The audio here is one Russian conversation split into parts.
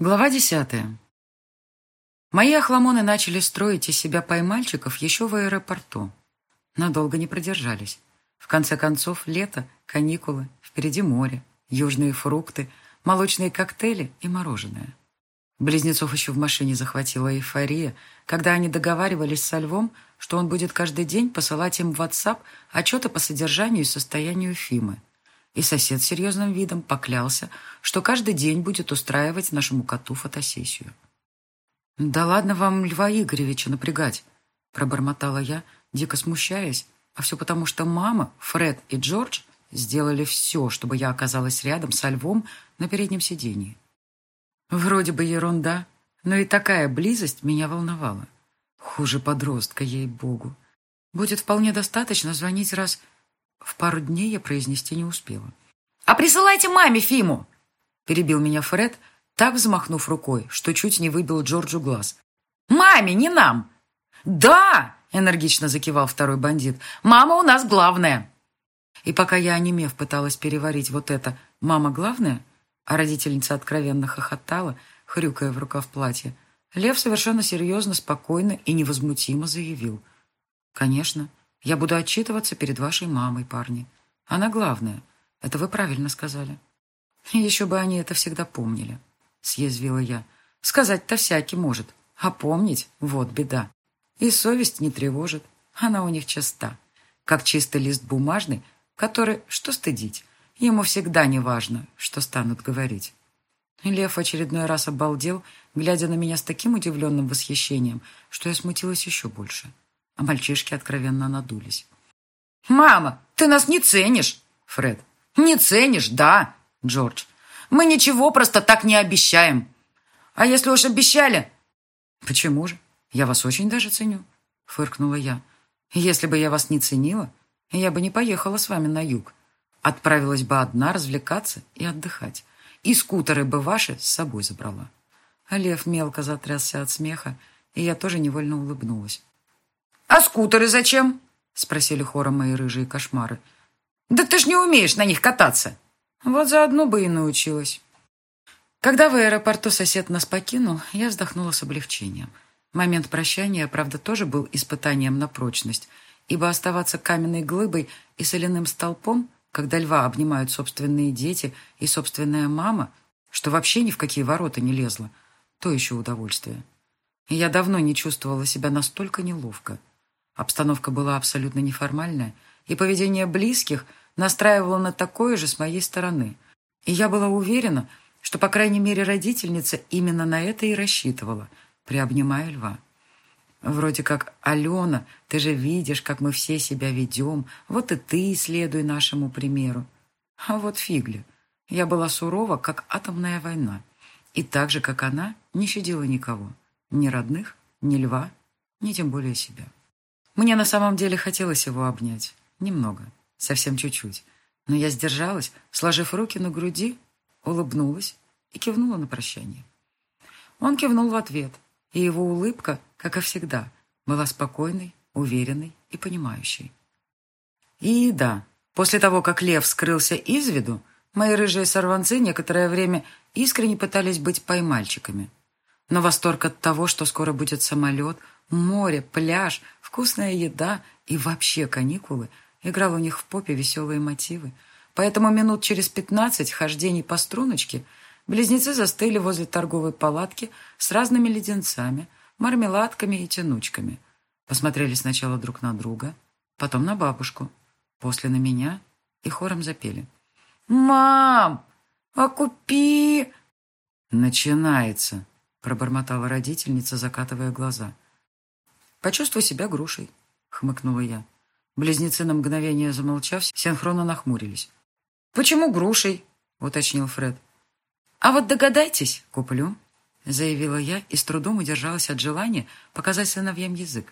Глава десятая. Мои охламоны начали строить из себя поймальчиков еще в аэропорту. Надолго не продержались. В конце концов, лето, каникулы, впереди море, южные фрукты, молочные коктейли и мороженое. Близнецов еще в машине захватила эйфория, когда они договаривались со Львом, что он будет каждый день посылать им в WhatsApp отчеты по содержанию и состоянию Фимы – и сосед серьезным видом поклялся, что каждый день будет устраивать нашему коту фотосессию. «Да ладно вам Льва Игоревича напрягать», — пробормотала я, дико смущаясь, а все потому, что мама, Фред и Джордж сделали все, чтобы я оказалась рядом со Львом на переднем сидении. Вроде бы ерунда, но и такая близость меня волновала. Хуже подростка, ей-богу. Будет вполне достаточно звонить раз в пару дней я произнести не успела. «А присылайте маме Фиму!» Перебил меня Фред, так взмахнув рукой, что чуть не выбил Джорджу глаз. «Маме, не нам!» «Да!» — энергично закивал второй бандит. «Мама у нас главная!» И пока я, онемев, пыталась переварить вот это «мама главная», а родительница откровенно хохотала, хрюкая в рукав платья, Лев совершенно серьезно, спокойно и невозмутимо заявил. «Конечно, я буду отчитываться перед вашей мамой, парни. Она главная. Это вы правильно сказали. Еще бы они это всегда помнили, съязвила я. Сказать-то всякий может, а помнить — вот беда. И совесть не тревожит, она у них чиста. Как чистый лист бумажный, который, что стыдить, ему всегда не важно, что станут говорить. Лев очередной раз обалдел, глядя на меня с таким удивленным восхищением, что я смутилась еще больше а мальчишки откровенно надулись. «Мама, ты нас не ценишь!» Фред. «Не ценишь, да, Джордж. Мы ничего просто так не обещаем. А если уж обещали...» «Почему же? Я вас очень даже ценю», — фыркнула я. «Если бы я вас не ценила, я бы не поехала с вами на юг. Отправилась бы одна развлекаться и отдыхать. И скутеры бы ваши с собой забрала». А Лев мелко затрясся от смеха, и я тоже невольно улыбнулась. «А скутеры зачем?» — спросили хором мои рыжие кошмары. «Да ты ж не умеешь на них кататься!» Вот заодно бы и научилась. Когда в аэропорту сосед нас покинул, я вздохнула с облегчением. Момент прощания, правда, тоже был испытанием на прочность, ибо оставаться каменной глыбой и соляным столпом, когда льва обнимают собственные дети и собственная мама, что вообще ни в какие ворота не лезла, то еще удовольствие. Я давно не чувствовала себя настолько неловко. Обстановка была абсолютно неформальная, и поведение близких настраивало на такое же с моей стороны. И я была уверена, что, по крайней мере, родительница именно на это и рассчитывала, приобнимая льва. Вроде как «Алена, ты же видишь, как мы все себя ведем, вот и ты следуй нашему примеру». А вот фигли. Я была сурова, как атомная война. И так же, как она, не щадила никого. Ни родных, ни льва, ни тем более себя. Мне на самом деле хотелось его обнять. Немного. Совсем чуть-чуть. Но я сдержалась, сложив руки на груди, улыбнулась и кивнула на прощание. Он кивнул в ответ, и его улыбка, как и всегда, была спокойной, уверенной и понимающей. И да, после того, как лев скрылся из виду, мои рыжие сорванцы некоторое время искренне пытались быть поймальчиками. Но восторг от того, что скоро будет самолет – Море, пляж, вкусная еда и вообще каникулы играл у них в попе веселые мотивы. Поэтому минут через пятнадцать хождений по струночке близнецы застыли возле торговой палатки с разными леденцами, мармеладками и тянучками. Посмотрели сначала друг на друга, потом на бабушку, после на меня и хором запели. «Мам, а купи!» «Начинается!» — пробормотала родительница, закатывая глаза. «Почувствуй себя грушей», — хмыкнула я. Близнецы на мгновение замолчав, синхронно нахмурились. «Почему грушей?» — уточнил Фред. «А вот догадайтесь, куплю», — заявила я и с трудом удержалась от желания показать сыновьям язык.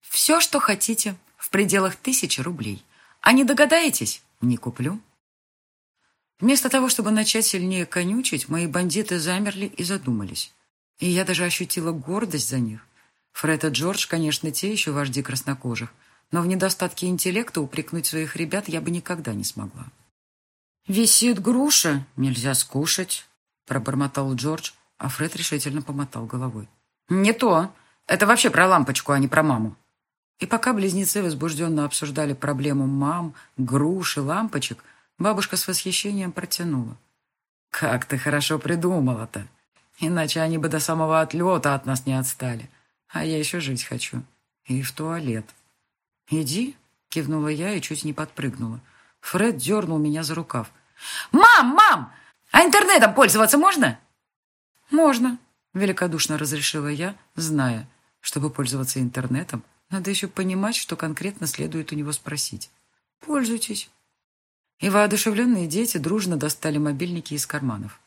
«Все, что хотите, в пределах тысячи рублей. А не догадаетесь — не куплю». Вместо того, чтобы начать сильнее конючить, мои бандиты замерли и задумались. И я даже ощутила гордость за них. Фред и Джордж, конечно, те еще вожди краснокожих, но в недостатке интеллекта упрекнуть своих ребят я бы никогда не смогла. «Висит груша, нельзя скушать», — пробормотал Джордж, а Фред решительно помотал головой. «Не то. Это вообще про лампочку, а не про маму». И пока близнецы возбужденно обсуждали проблему мам, груш и лампочек, бабушка с восхищением протянула. «Как ты хорошо придумала-то! Иначе они бы до самого отлета от нас не отстали. А я еще жить хочу. И в туалет». «Иди», — кивнула я и чуть не подпрыгнула. Фред дернул меня за рукав. «Мам, мам! А интернетом пользоваться можно?» «Можно», — великодушно разрешила я, зная, чтобы пользоваться интернетом, надо еще понимать, что конкретно следует у него спросить. «Пользуйтесь». И воодушевленные дети дружно достали мобильники из карманов.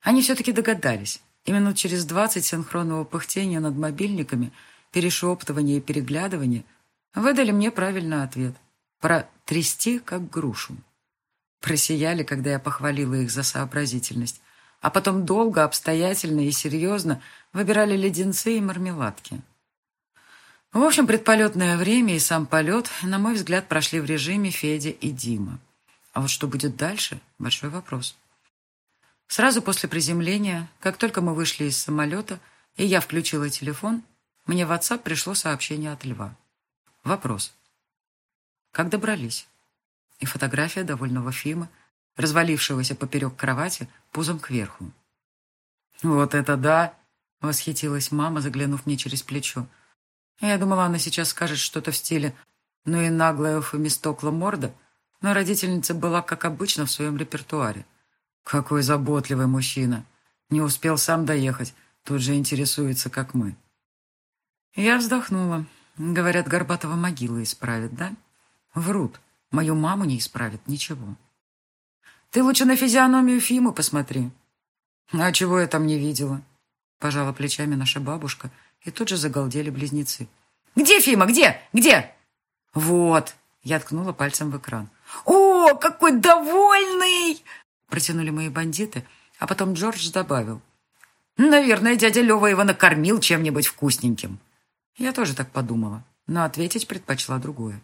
Они все-таки догадались. И минут через двадцать синхронного пыхтения над мобильниками, перешептывания и переглядывания выдали мне правильный ответ. Про «трясти, как грушу». Просияли, когда я похвалила их за сообразительность, а потом долго, обстоятельно и серьезно выбирали леденцы и мармеладки. В общем, предполетное время и сам полет, на мой взгляд, прошли в режиме Федя и Дима. А вот что будет дальше – большой вопрос. Сразу после приземления, как только мы вышли из самолета, и я включила телефон, мне в WhatsApp пришло сообщение от Льва. Вопрос. Как добрались? И фотография довольного Фима, развалившегося поперек кровати, пузом кверху. «Вот это да!» — восхитилась мама, заглянув мне через плечо. Я думала, она сейчас скажет что-то в стиле «ну и наглая эуфемистокла морда», но родительница была, как обычно, в своем репертуаре. Какой заботливый мужчина. Не успел сам доехать, тут же интересуется, как мы. Я вздохнула. Говорят, Горбатова могила исправит, да? Врут. Мою маму не исправит ничего. Ты лучше на физиономию Фимы посмотри. А чего я там не видела? Пожала плечами наша бабушка — и тут же загалдели близнецы. «Где Фима? Где? Где?» «Вот!» Я ткнула пальцем в экран. «О, какой довольный!» Протянули мои бандиты, а потом Джордж добавил. «Наверное, дядя Лева его накормил чем-нибудь вкусненьким». Я тоже так подумала, но ответить предпочла другое.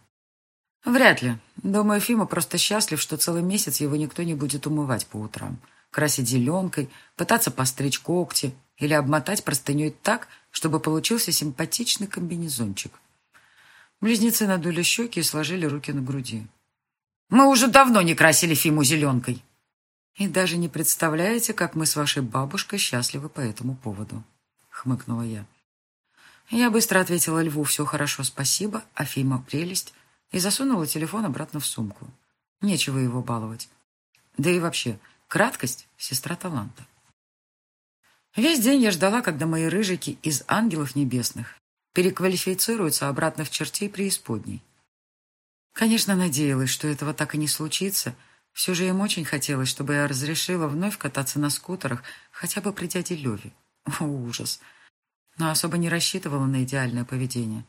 Вряд ли. Думаю, Фима просто счастлив, что целый месяц его никто не будет умывать по утрам, красить зеленкой, пытаться постричь когти или обмотать простыней так, чтобы получился симпатичный комбинезончик. Близнецы надули щеки и сложили руки на груди. «Мы уже давно не красили Фиму зеленкой!» «И даже не представляете, как мы с вашей бабушкой счастливы по этому поводу», — хмыкнула я. Я быстро ответила Льву «все хорошо, спасибо», а Фима «прелесть» и засунула телефон обратно в сумку. Нечего его баловать. Да и вообще, краткость — сестра таланта. Весь день я ждала, когда мои рыжики из ангелов небесных переквалифицируются обратно в чертей преисподней. Конечно, надеялась, что этого так и не случится. Все же им очень хотелось, чтобы я разрешила вновь кататься на скутерах, хотя бы при дяде Леве. О, ужас! Но особо не рассчитывала на идеальное поведение.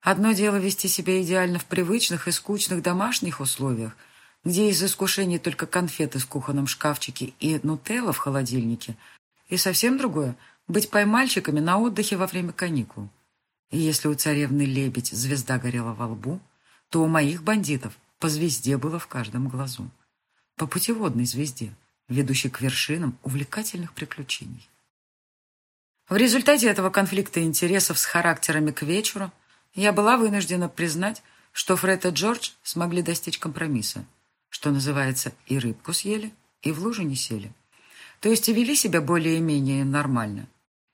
Одно дело вести себя идеально в привычных и скучных домашних условиях, где из искушений только конфеты в кухонном шкафчике и нутелла в холодильнике – и совсем другое — быть поймальчиками на отдыхе во время каникул. И если у царевны лебедь звезда горела во лбу, то у моих бандитов по звезде было в каждом глазу. По путеводной звезде, ведущей к вершинам увлекательных приключений. В результате этого конфликта интересов с характерами к вечеру я была вынуждена признать, что Фред и Джордж смогли достичь компромисса, что называется, и рыбку съели, и в лужу не сели. То есть и вели себя более-менее нормально.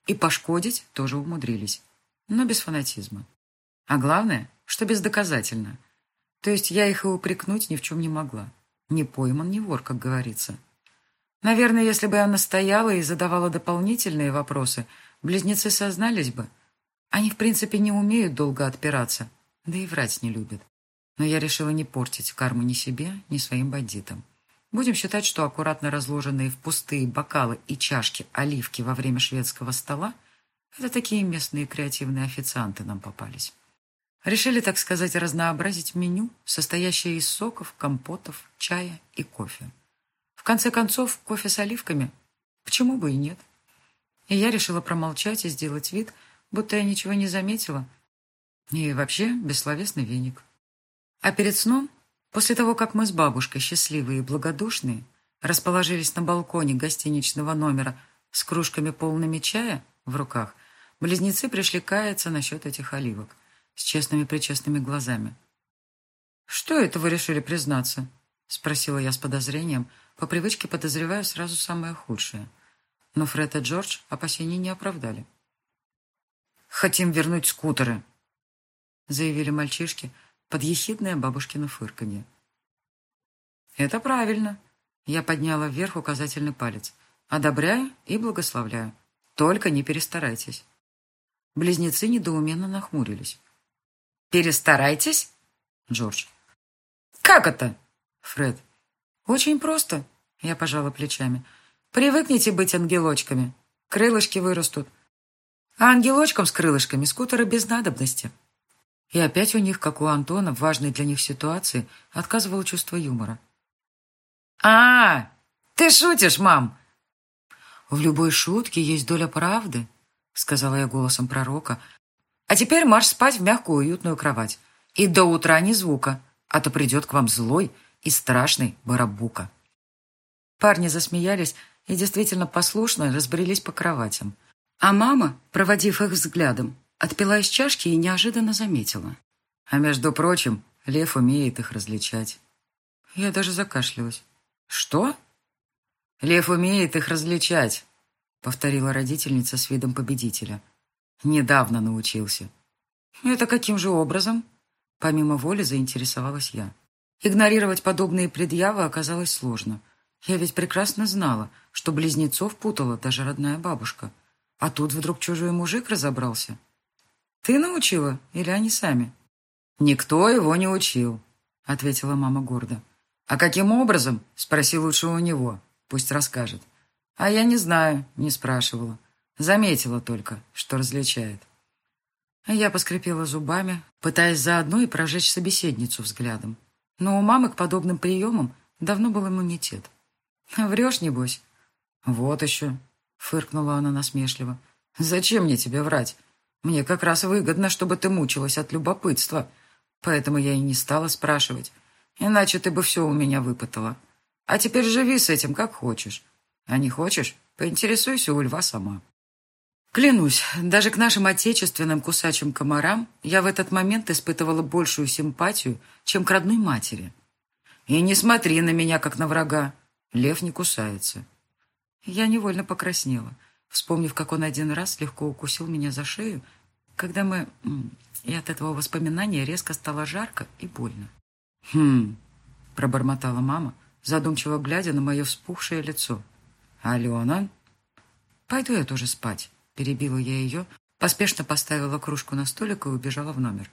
И пошкодить тоже умудрились. Но без фанатизма. А главное, что бездоказательно. То есть я их и упрекнуть ни в чем не могла. Не пойман, не вор, как говорится. Наверное, если бы я настояла и задавала дополнительные вопросы, близнецы сознались бы. Они, в принципе, не умеют долго отпираться, да и врать не любят. Но я решила не портить карму ни себе, ни своим бандитам. Будем считать, что аккуратно разложенные в пустые бокалы и чашки оливки во время шведского стола – это такие местные креативные официанты нам попались. Решили, так сказать, разнообразить меню, состоящее из соков, компотов, чая и кофе. В конце концов, кофе с оливками – почему бы и нет? И я решила промолчать и сделать вид, будто я ничего не заметила. И вообще бессловесный веник. А перед сном После того, как мы с бабушкой, счастливые и благодушные, расположились на балконе гостиничного номера С кружками полными чая в руках близнецы пришли каяться насчет этих оливок с честными-причестными глазами. «Что это вы решили признаться?» — спросила я с подозрением, по привычке подозревая сразу самое худшее. Но Фред и Джордж опасений не оправдали. «Хотим вернуть скутеры», — заявили мальчишки под ехидное бабушкино фырканье. «Это правильно», — я подняла вверх указательный палец. «Одобряю и благословляю. Только не перестарайтесь». Близнецы недоуменно нахмурились. «Перестарайтесь?» Джордж. «Как это?» Фред. «Очень просто», — я пожала плечами. «Привыкните быть ангелочками. Крылышки вырастут. А ангелочкам с крылышками скутеры без надобности». И опять у них, как у Антона, в важной для них ситуации, отказывало чувство юмора. «А, ты шутишь, мам!» «В любой шутке есть доля правды», — сказала я голосом пророка. «А теперь марш спать в мягкую уютную кровать. И до утра ни звука, а то придет к вам злой и страшный барабука». Парни засмеялись и действительно послушно разбрелись по кроватям. А мама, проводив их взглядом, отпила из чашки и неожиданно заметила. А между прочим, лев умеет их различать. Я даже закашлялась. «Что?» «Лев умеет их различать», — повторила родительница с видом победителя. «Недавно научился». «Это каким же образом?» Помимо воли заинтересовалась я. Игнорировать подобные предъявы оказалось сложно. Я ведь прекрасно знала, что близнецов путала даже родная бабушка. А тут вдруг чужой мужик разобрался. «Ты научила или они сами?» «Никто его не учил», — ответила мама гордо. «А каким образом?» — спроси лучше у него. Пусть расскажет. А я не знаю, не спрашивала. Заметила только, что различает. Я поскрипела зубами, пытаясь заодно и прожечь собеседницу взглядом. Но у мамы к подобным приемам давно был иммунитет. «Врешь, небось?» «Вот еще», — фыркнула она насмешливо. «Зачем мне тебе врать? Мне как раз выгодно, чтобы ты мучилась от любопытства. Поэтому я и не стала спрашивать. Иначе ты бы все у меня выпытала. А теперь живи с этим, как хочешь. А не хочешь, поинтересуйся у льва сама». Клянусь, даже к нашим отечественным кусачим комарам я в этот момент испытывала большую симпатию, чем к родной матери. И не смотри на меня, как на врага. Лев не кусается. Я невольно покраснела, вспомнив, как он один раз легко укусил меня за шею, когда мы... И от этого воспоминания резко стало жарко и больно. «Хм...» — пробормотала мама, задумчиво глядя на мое вспухшее лицо. «Алена?» «Пойду я тоже спать». Перебила я ее, поспешно поставила кружку на столик и убежала в номер.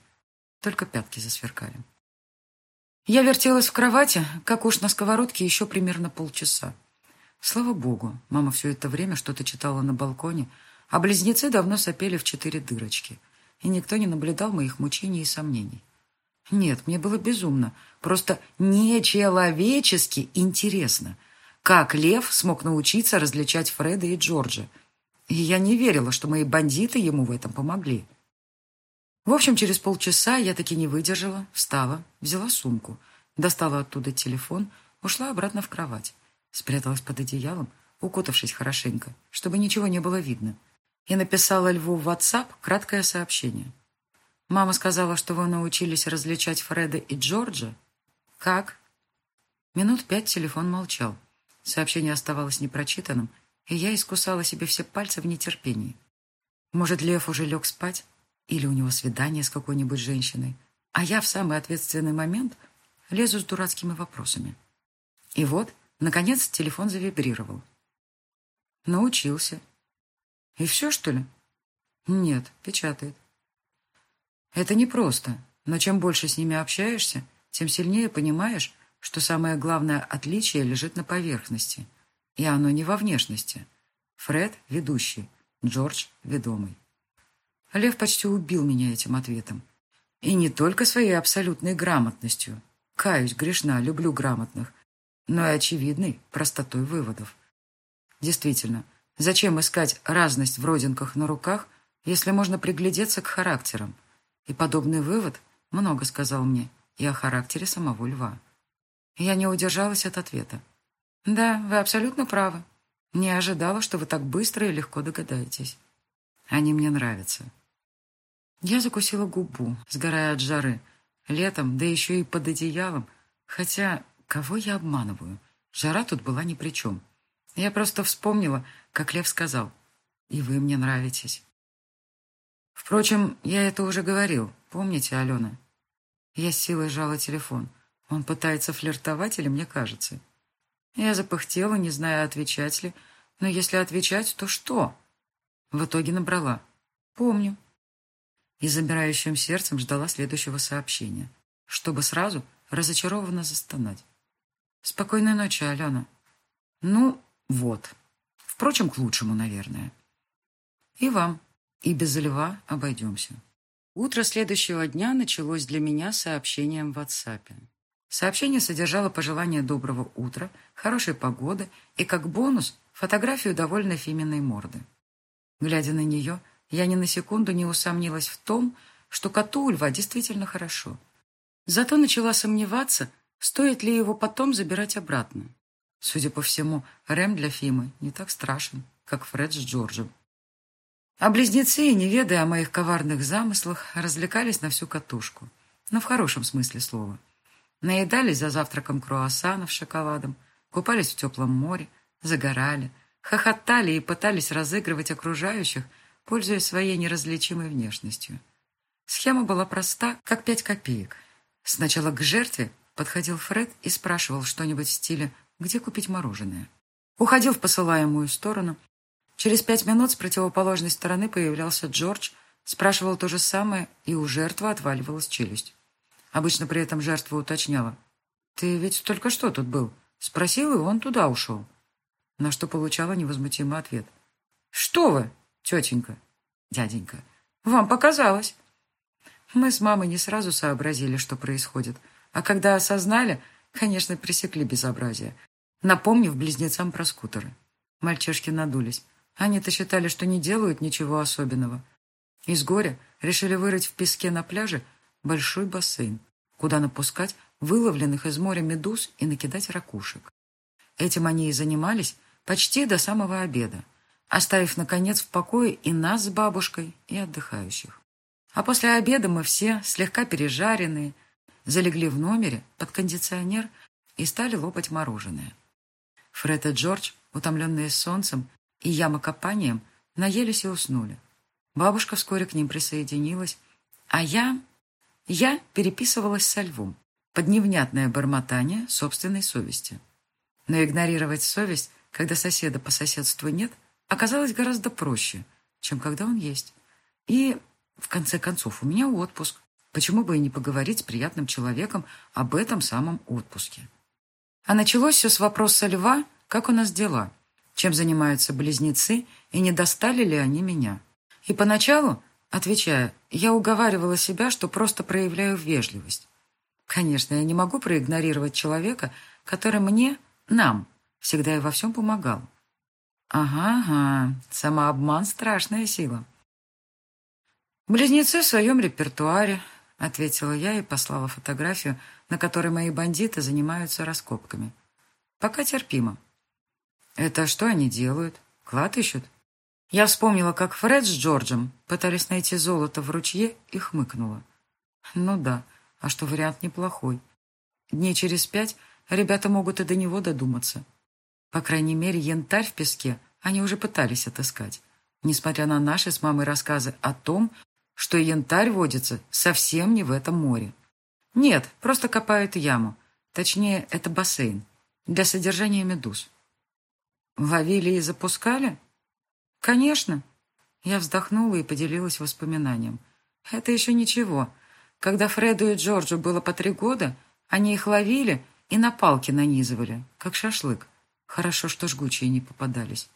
Только пятки засверкали. Я вертелась в кровати, как уж на сковородке, еще примерно полчаса. Слава богу, мама все это время что-то читала на балконе, а близнецы давно сопели в четыре дырочки, и никто не наблюдал моих мучений и сомнений. Нет, мне было безумно, просто нечеловечески интересно, как Лев смог научиться различать Фреда и Джорджа, и я не верила, что мои бандиты ему в этом помогли. В общем, через полчаса я таки не выдержала, встала, взяла сумку, достала оттуда телефон, ушла обратно в кровать, спряталась под одеялом, укутавшись хорошенько, чтобы ничего не было видно, и написала Льву в WhatsApp краткое сообщение. «Мама сказала, что вы научились различать Фреда и Джорджа. Как?» Минут пять телефон молчал. Сообщение оставалось непрочитанным, и я искусала себе все пальцы в нетерпении. Может, Лев уже лег спать? Или у него свидание с какой-нибудь женщиной? А я в самый ответственный момент лезу с дурацкими вопросами. И вот, наконец, телефон завибрировал. Научился. И все, что ли? Нет, печатает. Это непросто, но чем больше с ними общаешься, тем сильнее понимаешь, что самое главное отличие лежит на поверхности – и оно не во внешности. Фред – ведущий, Джордж – ведомый. Лев почти убил меня этим ответом. И не только своей абсолютной грамотностью. Каюсь, грешна, люблю грамотных. Но и очевидной простотой выводов. Действительно, зачем искать разность в родинках на руках, если можно приглядеться к характерам? И подобный вывод много сказал мне и о характере самого льва. Я не удержалась от ответа. «Да, вы абсолютно правы. Не ожидала, что вы так быстро и легко догадаетесь. Они мне нравятся. Я закусила губу, сгорая от жары. Летом, да еще и под одеялом. Хотя, кого я обманываю? Жара тут была ни при чем. Я просто вспомнила, как Лев сказал. И вы мне нравитесь. Впрочем, я это уже говорил. Помните, Алена? Я с силой сжала телефон. Он пытается флиртовать или мне кажется? Я запыхтела, не зная, отвечать ли. Но если отвечать, то что? В итоге набрала. Помню. И замирающим сердцем ждала следующего сообщения, чтобы сразу разочарованно застонать. Спокойной ночи, Алена. Ну, вот. Впрочем, к лучшему, наверное. И вам. И без льва обойдемся. Утро следующего дня началось для меня сообщением в WhatsApp. Сообщение содержало пожелание доброго утра, хорошей погоды и, как бонус, фотографию довольно фименной морды. Глядя на нее, я ни на секунду не усомнилась в том, что коту у действительно хорошо. Зато начала сомневаться, стоит ли его потом забирать обратно. Судя по всему, Рэм для Фимы не так страшен, как Фред с Джорджем. А близнецы, не ведая о моих коварных замыслах, развлекались на всю катушку. Но в хорошем смысле слова. Наедались за завтраком круассанов с шоколадом, купались в теплом море, загорали, хохотали и пытались разыгрывать окружающих, пользуясь своей неразличимой внешностью. Схема была проста, как пять копеек. Сначала к жертве подходил Фред и спрашивал что-нибудь в стиле «Где купить мороженое?». Уходил в посылаемую сторону, Через пять минут с противоположной стороны появлялся Джордж, спрашивал то же самое, и у жертвы отваливалась челюсть. Обычно при этом жертва уточняла. «Ты ведь только что тут был?» Спросил, и он туда ушел. На что получала невозмутимый ответ. «Что вы, тетенька, дяденька, вам показалось». Мы с мамой не сразу сообразили, что происходит, а когда осознали, конечно, пресекли безобразие, напомнив близнецам про скутеры. Мальчишки надулись. Они-то считали, что не делают ничего особенного. Из горя решили вырыть в песке на пляже большой бассейн, куда напускать выловленных из моря медуз и накидать ракушек. Этим они и занимались почти до самого обеда, оставив, наконец, в покое и нас с бабушкой, и отдыхающих. А после обеда мы все, слегка пережаренные, залегли в номере под кондиционер и стали лопать мороженое. Фред и Джордж, утомленные солнцем, и ямокопанием наелись и уснули. Бабушка вскоре к ним присоединилась, а я... Я переписывалась со львом под невнятное бормотание собственной совести. Но игнорировать совесть, когда соседа по соседству нет, оказалось гораздо проще, чем когда он есть. И, в конце концов, у меня отпуск. Почему бы и не поговорить с приятным человеком об этом самом отпуске? А началось все с вопроса льва, как у нас дела – чем занимаются близнецы и не достали ли они меня. И поначалу, отвечая, я уговаривала себя, что просто проявляю вежливость. Конечно, я не могу проигнорировать человека, который мне, нам, всегда и во всем помогал. Ага, ага, самообман — страшная сила. «Близнецы в своем репертуаре», — ответила я и послала фотографию, на которой мои бандиты занимаются раскопками. «Пока терпимо. Это что они делают? Клад ищут? Я вспомнила, как Фред с Джорджем пытались найти золото в ручье и хмыкнула. Ну да, а что вариант неплохой. Дней через пять ребята могут и до него додуматься. По крайней мере, янтарь в песке они уже пытались отыскать, несмотря на наши с мамой рассказы о том, что янтарь водится совсем не в этом море. Нет, просто копают яму. Точнее, это бассейн для содержания медуз. Ловили и запускали? Конечно. Я вздохнула и поделилась воспоминанием. Это еще ничего. Когда Фреду и Джорджу было по три года, они их ловили и на палки нанизывали, как шашлык. Хорошо, что жгучие не попадались.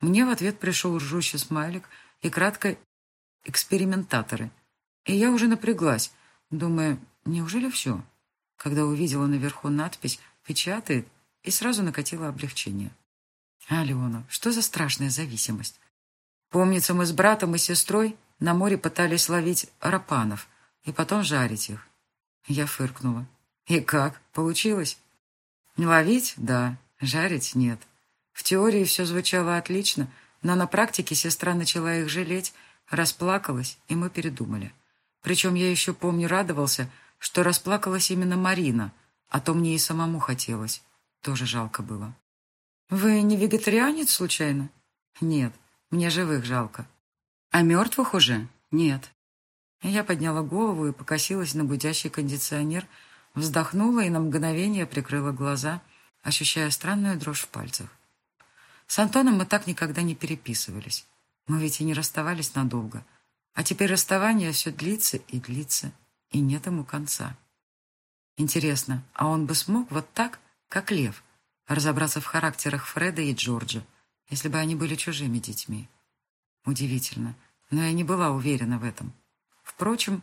Мне в ответ пришел ржущий смайлик и кратко «экспериментаторы». И я уже напряглась, думая, неужели все? Когда увидела наверху надпись «печатает» и сразу накатило облегчение. Алена, что за страшная зависимость? Помнится, мы с братом и сестрой на море пытались ловить рапанов и потом жарить их. Я фыркнула. И как? Получилось? Ловить? Да. Жарить? Нет. В теории все звучало отлично, но на практике сестра начала их жалеть, расплакалась, и мы передумали. Причем я еще помню радовался, что расплакалась именно Марина, а то мне и самому хотелось. Тоже жалко было. «Вы не вегетарианец, случайно?» «Нет, мне живых жалко». «А мертвых уже?» «Нет». Я подняла голову и покосилась на гудящий кондиционер, вздохнула и на мгновение прикрыла глаза, ощущая странную дрожь в пальцах. С Антоном мы так никогда не переписывались. Мы ведь и не расставались надолго. А теперь расставание все длится и длится, и нет ему конца. Интересно, а он бы смог вот так, как лев, разобраться в характерах Фреда и Джорджа, если бы они были чужими детьми? Удивительно, но я не была уверена в этом. Впрочем,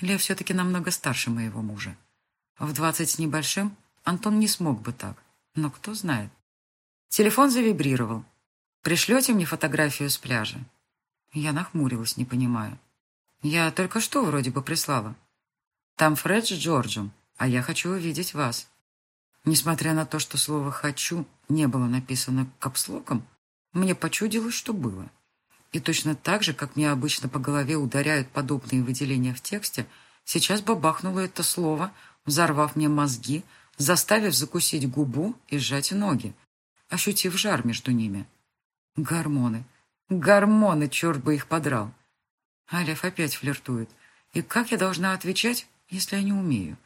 Лев все-таки намного старше моего мужа. В двадцать с небольшим Антон не смог бы так, но кто знает. Телефон завибрировал. «Пришлете мне фотографию с пляжа?» Я нахмурилась, не понимая. «Я только что вроде бы прислала. Там Фред с Джорджем, а я хочу увидеть вас». Несмотря на то, что слово «хочу» не было написано капслоком, мне почудилось, что было. И точно так же, как мне обычно по голове ударяют подобные выделения в тексте, сейчас бабахнуло это слово, взорвав мне мозги, заставив закусить губу и сжать ноги, ощутив жар между ними. Гормоны. Гормоны, черт бы их подрал. Алиф опять флиртует. И как я должна отвечать, если я не умею?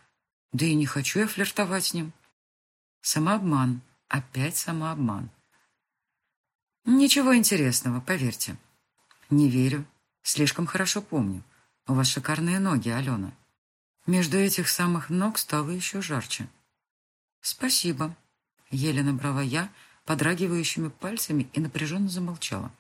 Да и не хочу я флиртовать с ним. Самообман. Опять самообман. Ничего интересного, поверьте. Не верю. Слишком хорошо помню. У вас шикарные ноги, Алена. Между этих самых ног стало еще жарче. Спасибо. Еле набрала я, подрагивающими пальцами и напряженно замолчала.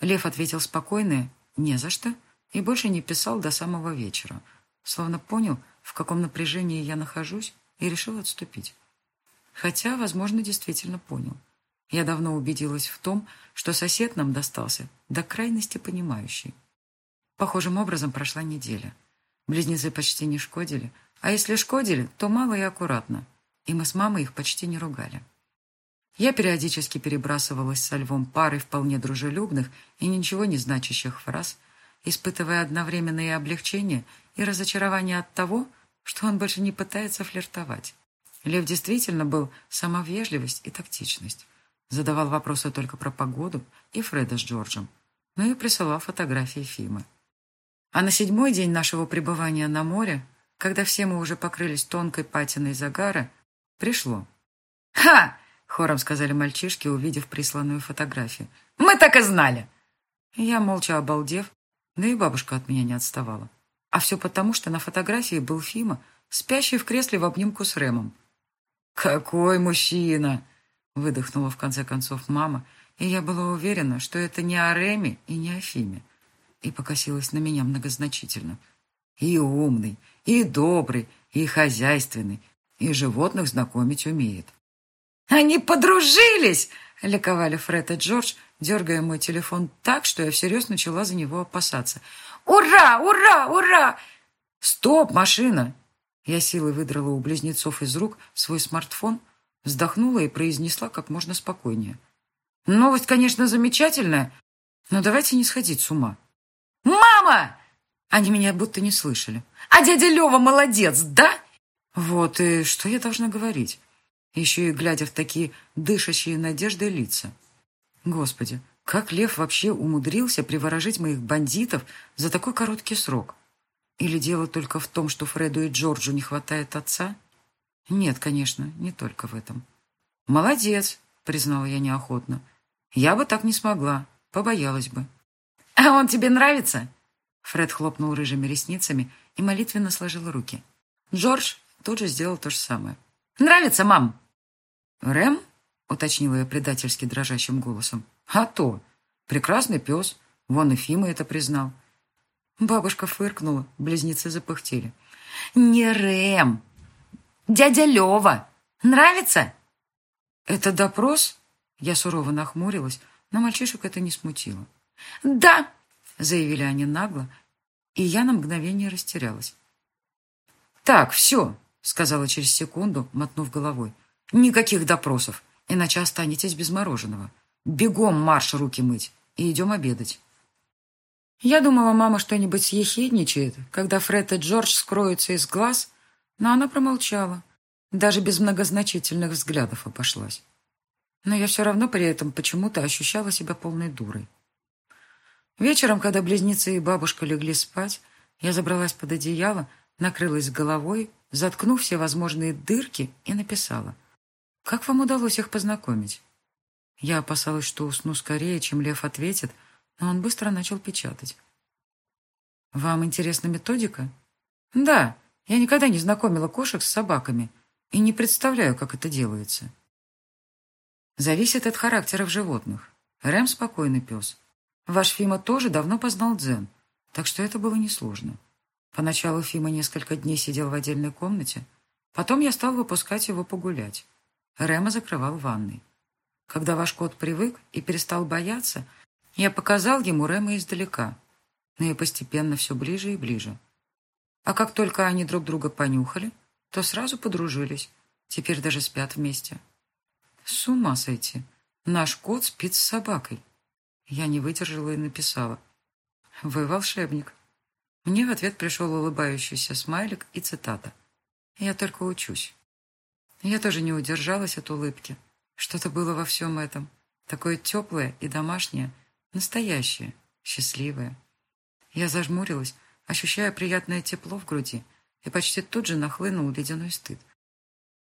Лев ответил спокойно «не за что» и больше не писал до самого вечера, словно понял, в каком напряжении я нахожусь, и решил отступить. Хотя, возможно, действительно понял. Я давно убедилась в том, что сосед нам достался до крайности понимающий. Похожим образом прошла неделя. Близнецы почти не шкодили, а если шкодили, то мало и аккуратно, и мы с мамой их почти не ругали. Я периодически перебрасывалась со львом парой вполне дружелюбных и ничего не значащих фраз, испытывая одновременное облегчение и разочарование от того, что он больше не пытается флиртовать. Лев действительно был сама вежливость и тактичность. Задавал вопросы только про погоду и Фреда с Джорджем, ну и присылал фотографии Фимы. А на седьмой день нашего пребывания на море, когда все мы уже покрылись тонкой патиной загара, пришло. «Ха!» Хором сказали мальчишки, увидев присланную фотографию. «Мы так и знали!» Я, молча обалдев, да и бабушка от меня не отставала. А все потому, что на фотографии был Фима, спящий в кресле в обнимку с Рэмом. «Какой мужчина!» — выдохнула в конце концов мама, и я была уверена, что это не о Рэме и не о Фиме, и покосилась на меня многозначительно. «И умный, и добрый, и хозяйственный, и животных знакомить умеет». «Они подружились!» — ликовали Фред и Джордж, дергая мой телефон так, что я всерьез начала за него опасаться. «Ура! Ура! Ура!» «Стоп, машина!» Я силой выдрала у близнецов из рук свой смартфон, вздохнула и произнесла как можно спокойнее. «Новость, конечно, замечательная, но давайте не сходить с ума». «Мама!» Они меня будто не слышали. «А дядя Лева молодец, да?» Вот, и что я должна говорить? еще и глядя в такие дышащие надеждой лица. Господи, как Лев вообще умудрился приворожить моих бандитов за такой короткий срок? Или дело только в том, что Фреду и Джорджу не хватает отца? Нет, конечно, не только в этом. «Молодец», — признала я неохотно. «Я бы так не смогла, побоялась бы». «А он тебе нравится?» Фред хлопнул рыжими ресницами и молитвенно сложил руки. Джордж тут же сделал то же самое. «Нравится, мам?» «Рэм?» — уточнила я предательски дрожащим голосом. «А то! Прекрасный пес. Вон и Фима это признал». Бабушка фыркнула, близнецы запыхтели. «Не Рэм! Дядя Лева! Нравится?» «Это допрос?» Я сурово нахмурилась, но мальчишек это не смутило. «Да!» — заявили они нагло, и я на мгновение растерялась. «Так, все!» — сказала через секунду, мотнув головой. Никаких допросов. иначе останетесь без мороженого. Бегом марш руки мыть и идем обедать. Я думала, мама что-нибудь съехидничает, когда Фред и Джордж скроются из глаз, но она промолчала, даже без многозначительных взглядов обошлась. Но я все равно при этом почему-то ощущала себя полной дурой. Вечером, когда близнецы и бабушка легли спать, я забралась под одеяло, накрылась головой, заткнув все возможные дырки и написала. «Как вам удалось их познакомить?» Я опасалась, что усну скорее, чем Лев ответит, он быстро начал печатать. «Вам интересна методика?» «Да, я никогда не знакомила кошек с собаками и не представляю, как это делается». «Зависит от характеров животных. Рэм спокойный пес. Ваш Фима тоже давно познал дзен, так что это было несложно. Поначалу Фима несколько дней сидел в отдельной комнате, потом я стал выпускать его погулять. Рема закрывал ванной. Когда ваш кот привык и перестал бояться, я показал ему Рема издалека, но и постепенно все ближе и ближе. А как только они друг друга понюхали, то сразу подружились, теперь даже спят вместе. С ума сойти, наш кот спит с собакой. Я не выдержала и написала. «Вы волшебник». Мне в ответ пришел улыбающийся смайлик и цитата. «Я только учусь». Я тоже не удержалась от улыбки. Что-то было во всем этом. Такое теплое и домашнее, настоящее, счастливое. Я зажмурилась, ощущая приятное тепло в груди, и почти тут же нахлынул ледяной стыд.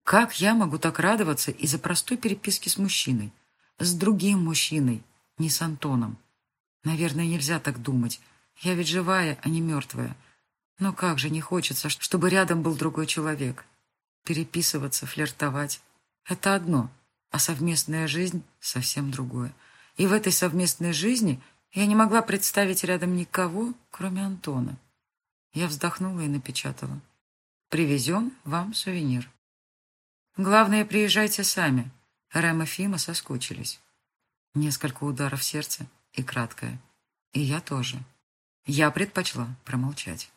Как я могу так радоваться из-за простой переписки с мужчиной? С другим мужчиной, не с Антоном. Наверное, нельзя так думать. Я ведь живая, а не мертвая. Но как же не хочется, чтобы рядом был другой человек. Переписываться, флиртовать — это одно, а совместная жизнь — совсем другое. И в этой совместной жизни я не могла представить рядом никого, кроме Антона. Я вздохнула и напечатала. «Привезем вам сувенир». «Главное, приезжайте сами». Рэм и Фима соскучились. Несколько ударов сердца и краткое. И я тоже. Я предпочла промолчать.